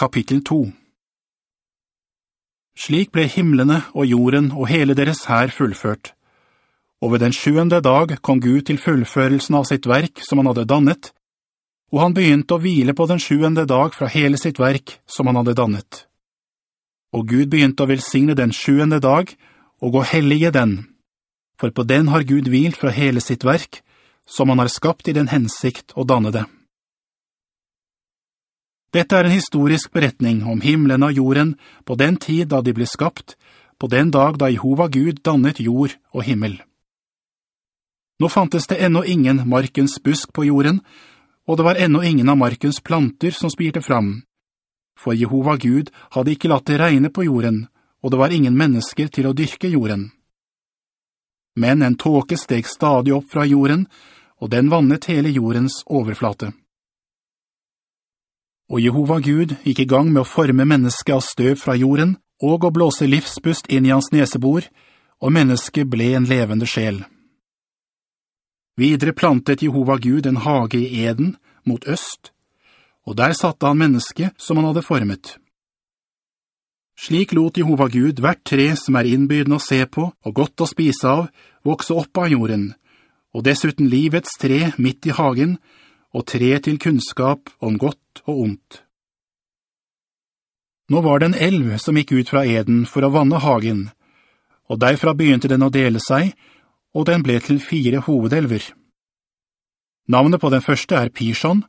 kapittel 2 Slik ble himmelene og jorden og hele deres her fullført. Og ved den sjuende dag kom Gud til fullførelsen av sitt verk som han hadde dannet, og han begynte å hvile på den sjuende dag fra hele sitt verk som han hadde dannet. Og Gud begynte å velsigne den sjuende dag, og å hellige den, for på den har Gud hvilt fra hele sitt verk, som han har skapt i den hensikt å danne det. Dette er en historisk beretning om himmelen og jorden på den tid da de ble skapt, på den dag da Jehova Gud dannet jord og himmel. Nå fantes det ennå ingen markens busk på jorden, og det var ennå ingen av markens planter som spirte fram. For Jehova Gud hadde ikke latt det regne på jorden, og det var ingen mennesker til å dyrke jorden. Men en tåke steg stadig opp fra jorden, og den vannet hele jordens overflate. Og Jehova Gud gikk i gang med å forme mennesket av støv fra jorden, og å blåse livspust inn i hans nesebor, og mennesket ble en levende sjel. Videre plantet Jehova Gud en hage i Eden, mot øst, og der satte han mennesket som han hadde formet. Slik lot Jehova Gud hvert tre som er innbydende å se på og godt å spise av, vokse opp av jorden, og dessuten livets tre midt i hagen, og tre til kunnskap om godt og ondt. Nå var det en elv som gikk ut fra Eden for å vanne hagen, og derfra begynte den å dele seg, og den ble til fire hovedelver. Navnet på den første er Pishon,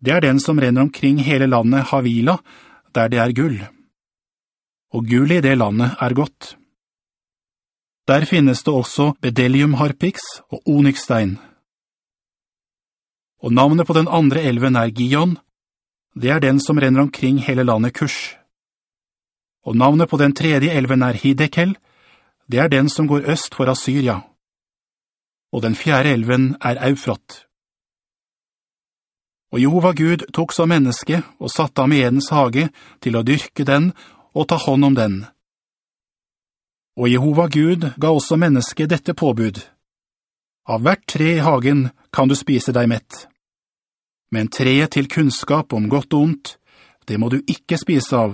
det er den som renner omkring hele landet Havila, der det er gull. Og gull i det landet er godt. Der finnes det også Bedelium harpix og onyxstein og navnet på den andre elven er Gion. Det er den som renner omkring hele landet Kurs. Og navnet på den tredje elven er Hidekel. Det er den som går øst for Assyria. Og den fjerde elven er Eufrat. Og Jehova Gud tok som menneske og satte ham i Edens hage til å dyrke den og ta hånd om den. Og Jehova Gud ga også menneske dette påbud. Av hvert tre i hagen kan du spise deg mett. Men treet til kunnskap om godt og ondt, det må du ikke spise av,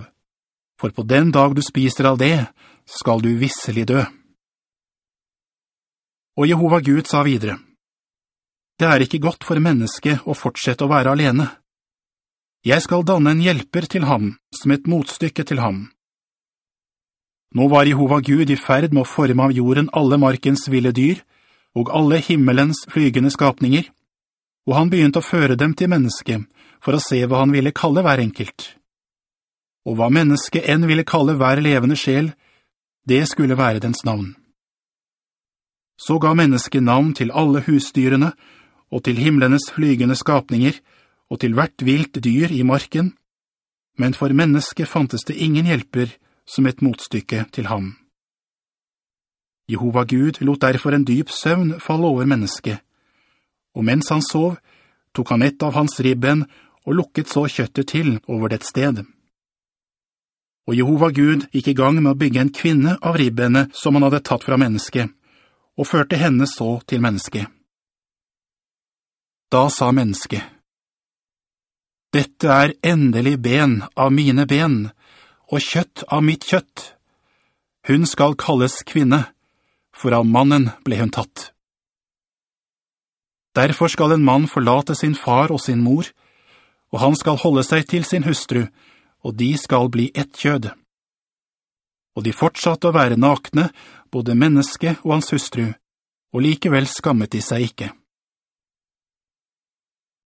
for på den dag du spiser av det, skal du visselig dø. Og Jehova Gud sa videre, Det er ikke godt for mennesket å fortsette å være alene. Jeg skal danne en hjelper til ham, som et motstykke til ham. Nå var Jehova Gud i ferd med å forme av jorden alle markens ville dyr, og alle himmelens flygende skapninger, og han begynte å føre dem til mennesket for å se hva han ville kalle hver enkelt. Og hva mennesket enn ville kalle hver levende sjel, det skulle være dens navn. Så ga mennesket navn til alle husdyrene, og til himmelenes flygende skapninger, og til hvert vilt dyr i marken, men for mennesket fantes det ingen hjelper som et motstykke til ham. Jehova Gud lot derfor en dyp søvn falle over mennesket, og mens han sov, tok han ett av hans ribben og lukket så kjøttet til over det sted. Og Jehova Gud gikk i gang med å bygge en kvinne av ribbene som han hadde tatt fra mennesket, og førte henne så til mennesket. Da sa mennesket, «Dette er endelig ben av mine ben, og kjøtt av mitt kjøtt. Hun skal kalles kvinne, for av mannen ble hun tatt. Derfor skal en mann forlate sin far og sin mor, og han skal holde seg til sin hustru, og de skal bli ett kjød. Og de fortsatte å være nakne, både menneske og hans hustru, og likevel skammet de seg ikke.